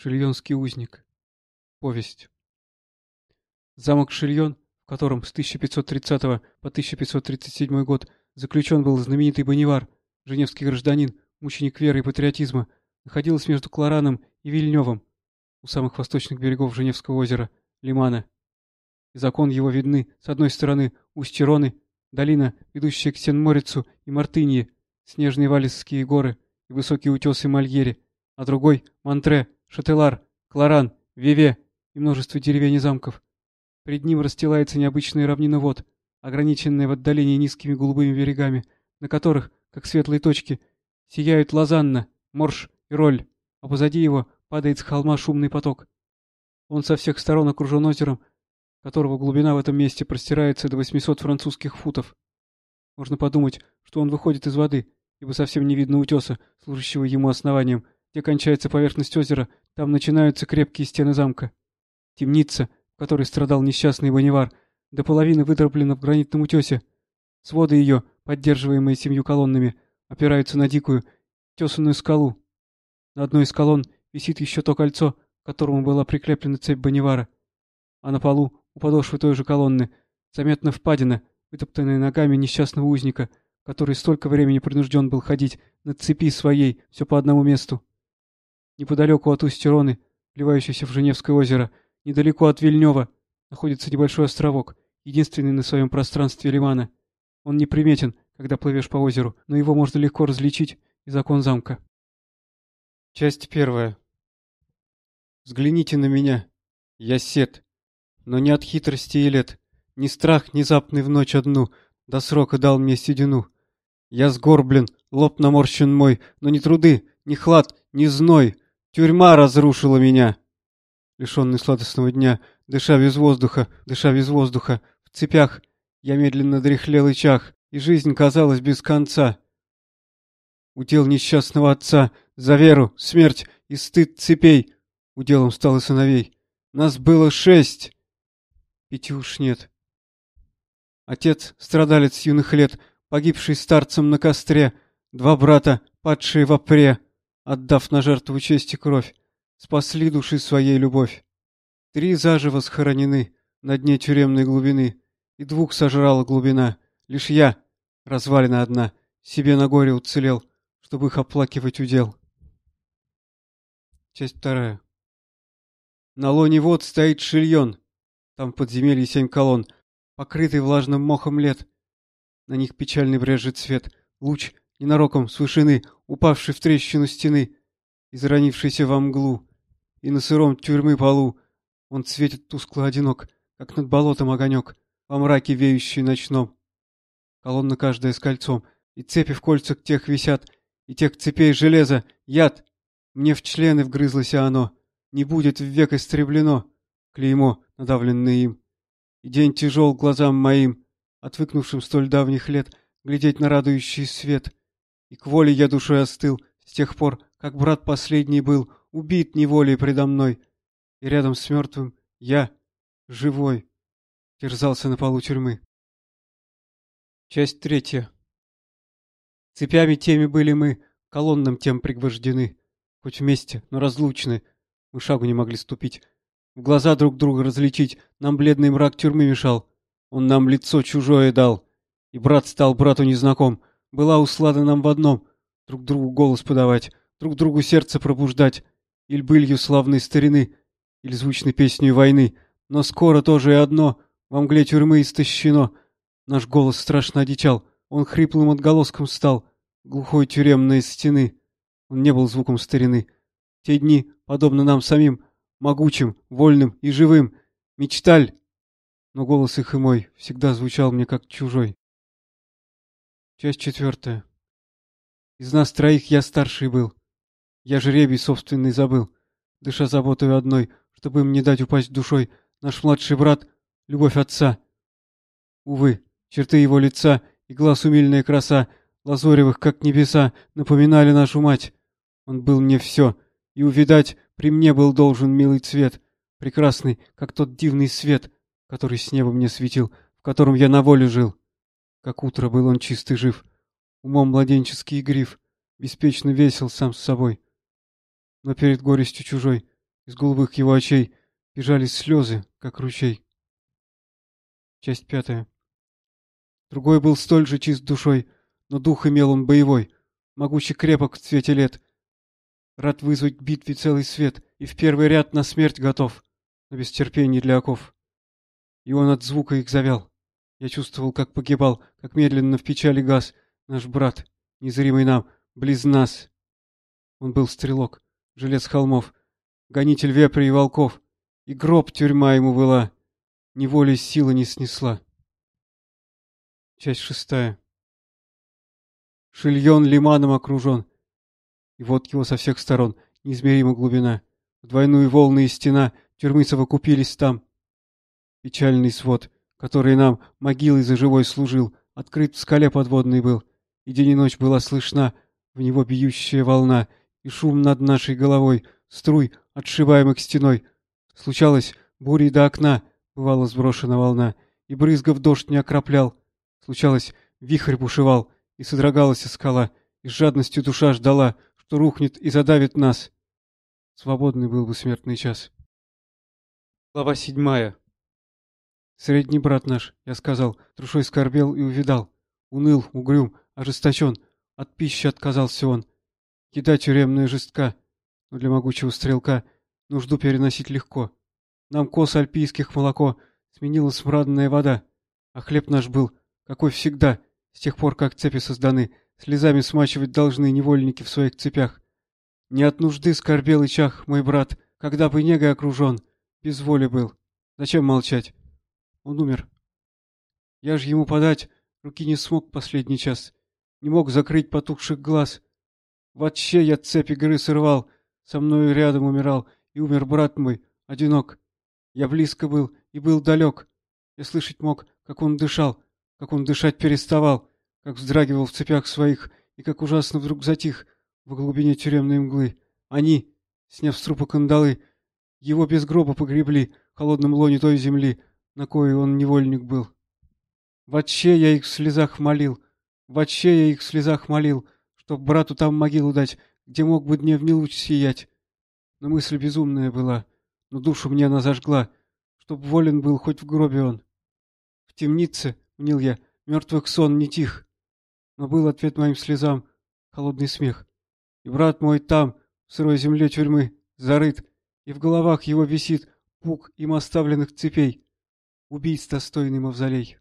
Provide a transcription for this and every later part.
Шильонский узник. Повесть. Замок Шильон, в котором с 1530 по 1537 год заключен был знаменитый Бонивар, женевский гражданин, мученик веры и патриотизма, находился между Клараном и Вильнёвым, у самых восточных берегов Женевского озера, Лимана. Из окон его видны, с одной стороны, устье Роны, долина, ведущая к Сен-Морицу и Мартынье, снежные Валисские горы и высокие утесы Мальери, а другой — Монтре, Шателар, Кларан, Виве и множество деревень и замков. Пред ним расстилается необычная равнина вод, ограниченная в отдалении низкими голубыми берегами, на которых, как светлые точки, сияют Лозанна, Морж и Роль, а позади его падает с холма шумный поток. Он со всех сторон окружен озером, которого глубина в этом месте простирается до 800 французских футов. Можно подумать, что он выходит из воды, ибо совсем не видно утеса, служащего ему основанием, где кончается поверхность озера, там начинаются крепкие стены замка. Темница, в которой страдал несчастный Бонивар, до половины выдроблена в гранитном утесе. Своды ее, поддерживаемые семью колоннами, опираются на дикую, тесанную скалу. На одной из колонн висит еще то кольцо, к которому была прикреплена цепь Бонивара. А на полу, у подошвы той же колонны, заметна впадина, вытоптанная ногами несчастного узника, который столько времени принужден был ходить на цепи своей все по одному месту. Неподалеку от устья Роны, вливающейся в Женевское озеро, недалеко от Вильнева, находится небольшой островок, единственный на своем пространстве лимана. Он неприметен, когда плывешь по озеру, но его можно легко различить из окон замка. Часть первая. Взгляните на меня. Я сет. Но не от хитрости и лет. Ни страх внезапный в ночь одну до срока дал мне седину. Я сгорблен, лоб наморщен мой, но ни труды, ни хлад, ни зной — Тюрьма разрушила меня. Лишенный сладостного дня, дыша без воздуха, дыша без воздуха, в цепях, я медленно дряхлел и чах, и жизнь казалась без конца. Удел несчастного отца, за веру, смерть и стыд цепей, уделом стал и сыновей. Нас было шесть. Пяти уж нет. Отец, страдалец юных лет, погибший старцем на костре, два брата, падшие в опре, отдав на жертву честь и кровь, спасли души своей любовь. Три заживо схоронены на дне тюремной глубины, и двух сожрала глубина. Лишь я, развалина одна, себе на горе уцелел, чтобы их оплакивать удел. Часть вторая. На лоне вод стоит шильон, там в подземелье семь колонн, покрытый влажным мохом лет. На них печальный брежет цвет, луч ненароком с вышины, упавший в трещину стены и заронившийся во мглу, и на сыром тюрьмы полу он светит тускло одинок, как над болотом огонек, во мраке веющий ночном. Колонна каждая с кольцом, и цепи в кольцах тех висят, и тех цепей железа, яд. Мне в члены вгрызлось оно, не будет век истреблено, клеймо, надавленное им. И день тяжел глазам моим, отвыкнувшим столь давних лет, глядеть на радующий свет — и к воле я душой остыл, с тех пор, как брат последний был убит неволей предо мной. И рядом с мертвым я, живой, терзался на полу тюрьмы. Часть третья. Цепями теми были мы, колоннам тем пригвождены. Хоть вместе, но разлучны, мы шагу не могли ступить. В глаза друг друга различить нам бледный мрак тюрьмы мешал. Он нам лицо чужое дал, и брат стал брату незнаком — была услада нам в одном — друг другу голос подавать, друг другу сердце пробуждать, иль былью славной старины, или звучной песней войны, но скоро тоже и одно, во мгле тюрьмы истощено. Наш голос страшно одичал, он хриплым отголоском стал, глухой тюремной стены. Он не был звуком старины. Те дни, подобно нам самим, могучим, вольным и живым, мечталь. Но голос их и мой всегда звучал мне как чужой. Часть четвертая. Из нас троих я старший был. Я жребий собственный забыл, дыша заботой одной, чтобы им не дать упасть душой, наш младший брат — любовь отца. Увы, черты его лица и глаз умильная краса, лазоревых, как небеса, напоминали нашу мать. Он был мне все, и, увидать, при мне был должен милый цвет, прекрасный, как тот дивный свет, который с неба мне светил, в котором я на воле жил. Как утро был он чистый жив, умом младенческий гриф, беспечно весел сам с собой. Но перед горестью чужой Из голубых его очей бежали слезы, как ручей. Часть пятая. Другой был столь же чист душой, но дух имел он боевой, могучий крепок в цвете лет. Рад вызвать к битве целый свет, и в первый ряд на смерть готов, но без терпения для оков. И он от звука их завял. Я чувствовал, как погибал, как медленно в печали газ наш брат, незримый нам, близ нас. Он был стрелок, желез холмов, гонитель вепря и волков, и гроб тюрьма ему была, неволей сила не снесла. Часть шестая. Шильон лиманом окружен, и вот его со всех сторон неизмерима глубина. В двойную волны и стена тюрьмы совокупились там. Печальный свод, который нам могилой за живой служил, открыт в скале подводный был, и день и ночь была слышна в него бьющая волна, и шум над нашей головой, струй, отшибаемых стеной. Случалось, бурей до окна бывала сброшена волна, и брызгов дождь не окроплял. Случалось, вихрь бушевал, и содрогалась скала, и с жадностью душа ждала, что рухнет и задавит нас. Свободный был бы смертный час. Глава седьмая. Средний брат наш, я сказал, душой скорбел и увидал. Уныл, угрюм, ожесточен, от пищи отказался он. Еда тюремная жестка, но для могучего стрелка нужду переносить легко. Нам кос альпийских молоко сменила смрадная вода, а хлеб наш был, какой всегда, с тех пор, как цепи созданы, слезами смачивать должны невольники в своих цепях. Не от нужды скорбел и чах, мой брат, когда бы негой окружен, без воли был. Зачем молчать? Он умер. Я ж ему подать руки не смог последний час не мог закрыть потухших глаз. Вообще я цепи горы сорвал, со мною рядом умирал, и умер брат мой, одинок. Я близко был и был далек. Я слышать мог, как он дышал, как он дышать переставал, как вздрагивал в цепях своих, и как ужасно вдруг затих в глубине тюремной мглы. Они, сняв с трупа кандалы, его без гроба погребли в холодном лоне той земли, на коей он невольник был. Вообще я их в слезах молил — в отче я их в слезах молил, чтоб брату там могилу дать, где мог бы дневный луч сиять. Но мысль безумная была, но душу мне она зажгла, чтоб волен был хоть в гробе он. В темнице, мнил я, мертвых сон не тих. Но был ответ моим слезам холодный смех. И брат мой там, в сырой земле тюрьмы, зарыт, и в головах его висит пук им оставленных цепей. Убийц достойный мавзолей.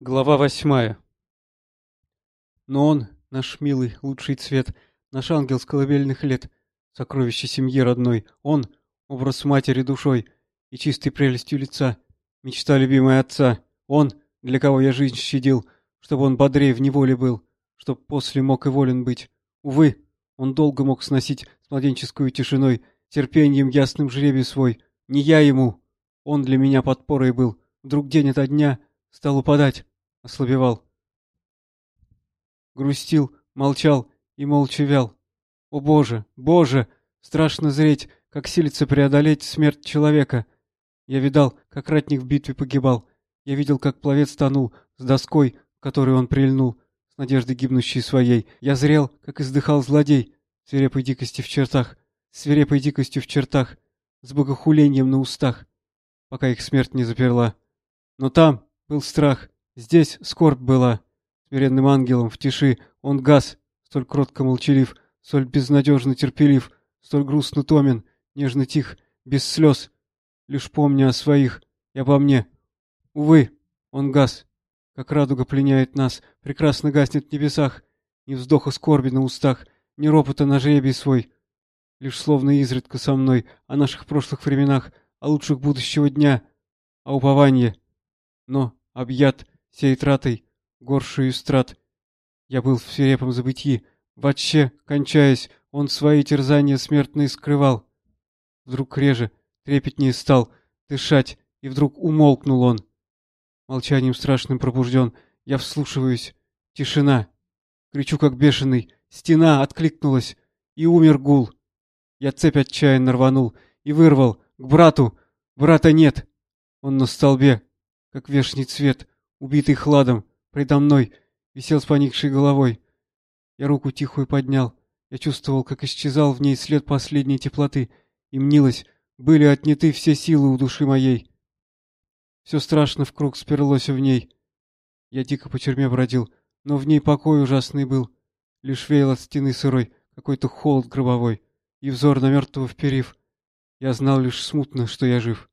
Глава восьмая. Но он, наш милый, лучший цвет, наш ангел с колыбельных лет, сокровище семьи родной, он, образ матери душой и чистой прелестью лица, мечта любимой отца, он, для кого я жизнь щадил, чтобы он бодрее в неволе был, чтоб после мог и волен быть. Увы, он долго мог сносить с младенческую тишиной, терпением ясным жребий свой. Не я ему, он для меня подпорой был, вдруг день ото дня стал упадать ослабевал. Грустил, молчал и молча вял. О боже, боже, страшно зреть, как силится преодолеть смерть человека. Я видал, как ратник в битве погибал. Я видел, как пловец тонул с доской, которой он прильнул, с надеждой гибнущей своей. Я зрел, как издыхал злодей, свирепой дикости в чертах, свирепой дикостью в чертах, с богохулением на устах, пока их смерть не заперла. Но там был страх, Здесь скорбь была. Смиренным ангелом в тиши он гас, столь кротко молчалив, столь безнадежно терпелив, столь грустно томен, нежно тих, без слез, лишь помня о своих и обо мне. Увы, он гас, как радуга пленяет нас, прекрасно гаснет в небесах, ни вздоха скорби на устах, ни ропота на жребий свой. Лишь словно изредка со мной о наших прошлых временах, о лучших будущего дня, о уповании. Но, объят, сей тратой, горшую страт. Я был в свирепом забытии, вообще, кончаясь, он свои терзания смертные скрывал. Вдруг реже, трепетнее стал дышать, и вдруг умолкнул он. Молчанием страшным пробужден, я вслушиваюсь. Тишина. Кричу, как бешеный. Стена откликнулась, и умер гул. Я цепь отчаянно рванул и вырвал. К брату. Брата нет. Он на столбе, как вешний цвет убитый хладом, предо мной, висел с поникшей головой. Я руку тихую поднял, Я чувствовал, как исчезал в ней след последней теплоты, и мнилось, были отняты все силы у души моей. Все страшно в круг сперлось в ней. Я дико по тюрьме бродил, но в ней покой ужасный был. Лишь веял от стены сырой какой-то холод гробовой, и взор на мертвого вперив. Я знал лишь смутно, что я жив.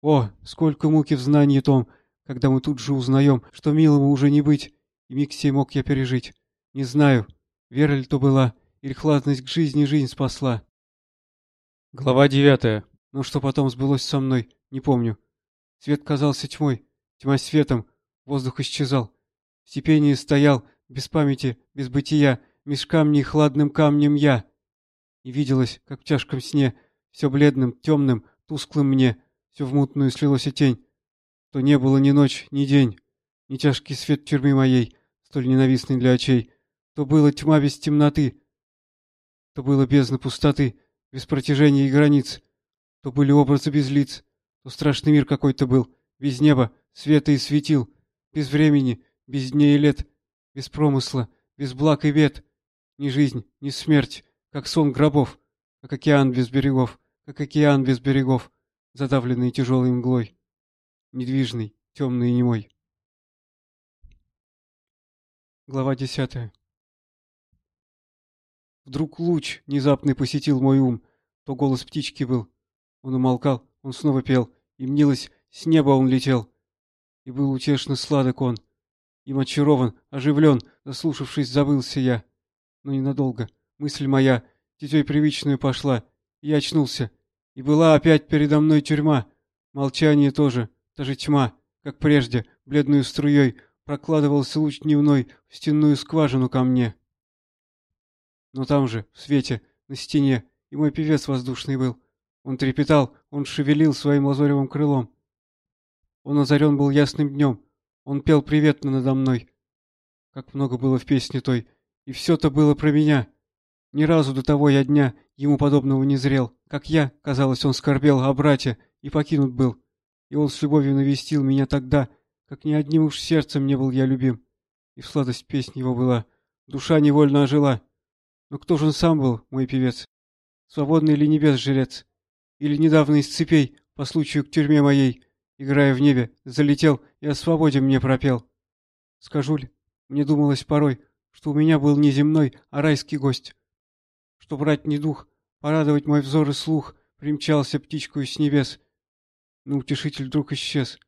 О, сколько муки в знании том, когда мы тут же узнаем, что милому уже не быть, и миг сей мог я пережить. Не знаю, вера ли то была, или хладность к жизни жизнь спасла. Глава девятая. Но что потом сбылось со мной, не помню. Свет казался тьмой, тьма светом, воздух исчезал. В степении стоял, без памяти, без бытия, меж камней хладным камнем я. И виделось, как в тяжком сне, все бледным, темным, тусклым мне, все в мутную слилось и тень. То не было ни ночь, ни день, ни тяжкий свет тюрьмы моей, столь ненавистный для очей, то была тьма без темноты, то было бездна пустоты, без протяжения и границ, то были образы без лиц, то страшный мир какой-то был, без неба, света и светил, без времени, без дней и лет, без промысла, без благ и бед, ни жизнь, ни смерть, как сон гробов, как океан без берегов, как океан без берегов, задавленный тяжелой мглой, недвижный, темный и немой. Глава десятая Вдруг луч внезапный посетил мой ум. То голос птички был. Он умолкал, он снова пел, и мнилось, с неба он летел. И был утешно сладок он. Им очарован, оживлен, заслушавшись, забылся я. Но ненадолго. Мысль моя тетей привычную пошла. Я очнулся. И была опять передо мной тюрьма. Молчание тоже, та же тьма, как прежде, бледную струей, прокладывался луч дневной в стенную скважину ко мне. Но там же, в свете, на стене, и мой певец воздушный был. Он трепетал, он шевелил своим лазоревым крылом. Он озарен был ясным днем, он пел приветно надо мной. Как много было в песне той, и все-то было про меня. Ни разу до того я дня ему подобного не зрел. Как я, казалось, он скорбел о брате и покинут был. И он с любовью навестил меня тогда, как ни одним уж сердцем не был я любим. И в сладость песни его была. Душа невольно ожила. Но кто же он сам был, мой певец? Свободный ли небес жрец? Или недавно из цепей, по случаю к тюрьме моей, играя в небе, залетел и о свободе мне пропел? Скажу ли, мне думалось порой, что у меня был не земной, а райский гость. Что брать не дух, порадовать мой взор и слух, примчался птичкою с небес. Но утешитель вдруг исчез.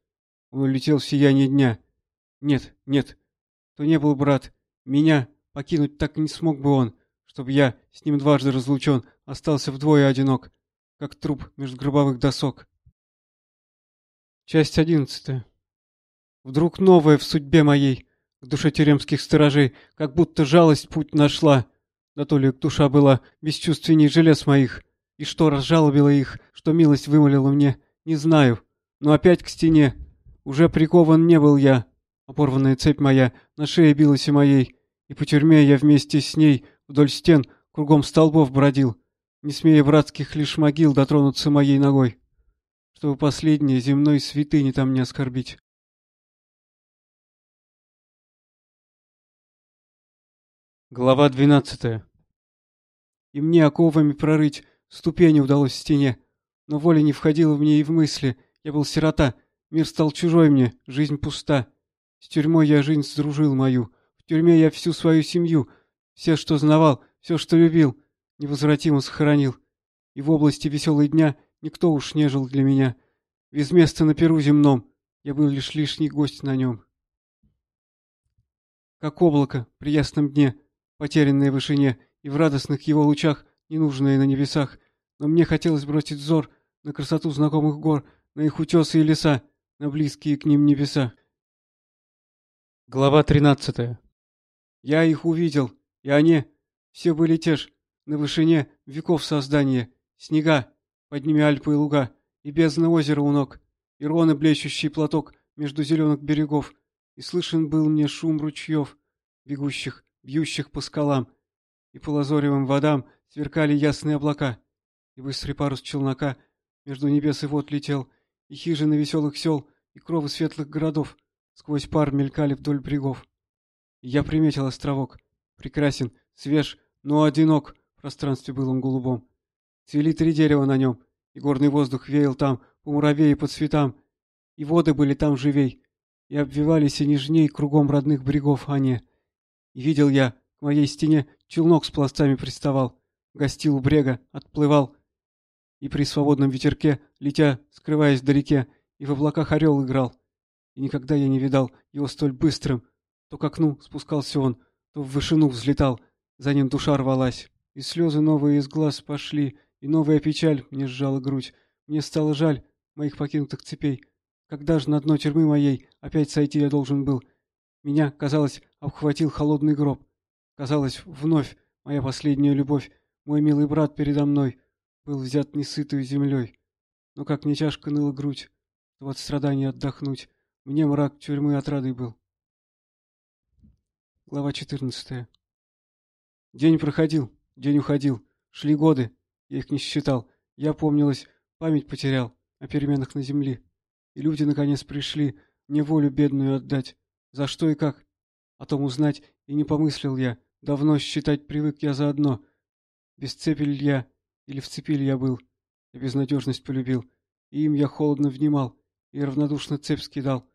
Он улетел в сияние дня. Нет, нет, то не был брат. Меня покинуть так не смог бы он чтобы я, с ним дважды разлучен, остался вдвое одинок, как труп между гробовых досок. Часть одиннадцатая. Вдруг новая в судьбе моей, к душе тюремских сторожей, как будто жалость путь нашла. Да то ли душа была бесчувственней желез моих, и что разжалобило их, что милость вымолила мне, не знаю. Но опять к стене. Уже прикован не был я. Опорванная цепь моя на шее билась и моей, и по тюрьме я вместе с ней Вдоль стен, кругом столбов бродил, не смея братских лишь могил дотронуться моей ногой, чтобы последние земной святыни там не оскорбить. Глава двенадцатая. И мне оковами прорыть ступени удалось в стене, но воля не входила в мне и в мысли, я был сирота, мир стал чужой мне, жизнь пуста. С тюрьмой я жизнь сдружил мою, в тюрьме я всю свою семью — все, что знавал, все, что любил, невозвратимо сохранил. И в области веселой дня никто уж не жил для меня. Без места на перу земном, я был лишь лишний гость на нем. Как облако при ясном дне, потерянное в вышине, и в радостных его лучах, ненужное на небесах, но мне хотелось бросить взор на красоту знакомых гор, на их утесы и леса, на близкие к ним небеса. Глава тринадцатая. Я их увидел, и они все были те ж, на вышине веков создания, снега, под ними Альпы и луга, и бездна озера у ног, и роны блещущий платок между зеленых берегов, и слышен был мне шум ручьев, бегущих, бьющих по скалам, и по лазоревым водам сверкали ясные облака, и быстрый парус челнока между небес и вод летел, и хижины веселых сел, и кровы светлых городов сквозь пар мелькали вдоль брегов. И я приметил островок — Прекрасен, свеж, но одинок, пространстве былом голубом. Цвели три дерева на нем, и горный воздух веял там, по муравей и по цветам, и воды были там живей, и обвивались и нежней кругом родных брегов они. Видел я, к моей стене челнок с пластами приставал, гостил у брега, отплывал, и при свободном ветерке, летя, скрываясь вдалеке, и в облаках орел играл. И никогда я не видал его столь быстрым. То к окну спускался он, то в вышину взлетал, за ним душа рвалась. И слезы новые из глаз пошли, и новая печаль мне сжала грудь. Мне стало жаль моих покинутых цепей. Когда же на дно тюрьмы моей опять сойти я должен был? Меня, казалось, обхватил холодный гроб. Казалось, вновь моя последняя любовь, мой милый брат передо мной, был взят несытую землей. Но как не тяжко ныла грудь, то от страданий отдохнуть, мне мрак тюрьмы отрадой был. Глава четырнадцатая. День проходил, день уходил, шли годы, я их не считал. Я, помнилось, память потерял о переменах на земле. И люди, наконец, пришли мне волю бедную отдать. За что и как? О том узнать и не помыслил я. Давно считать привык я заодно. Без цепи я или в цепи я был? Я безнадежность полюбил. И им я холодно внимал и равнодушно цепь скидал.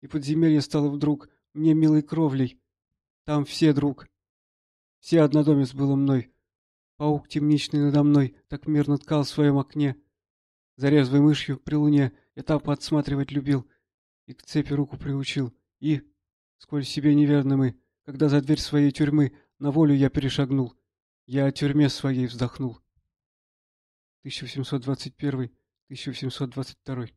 И подземелье стало вдруг мне милой кровлей. Там все друг. Все однодомец было мной. Паук темничный надо мной так мирно ткал в своем окне. За резвой мышью при луне я там подсматривать любил и к цепи руку приучил. И, сколь себе неверны мы, когда за дверь своей тюрьмы на волю я перешагнул, я о тюрьме своей вздохнул. 1821-1822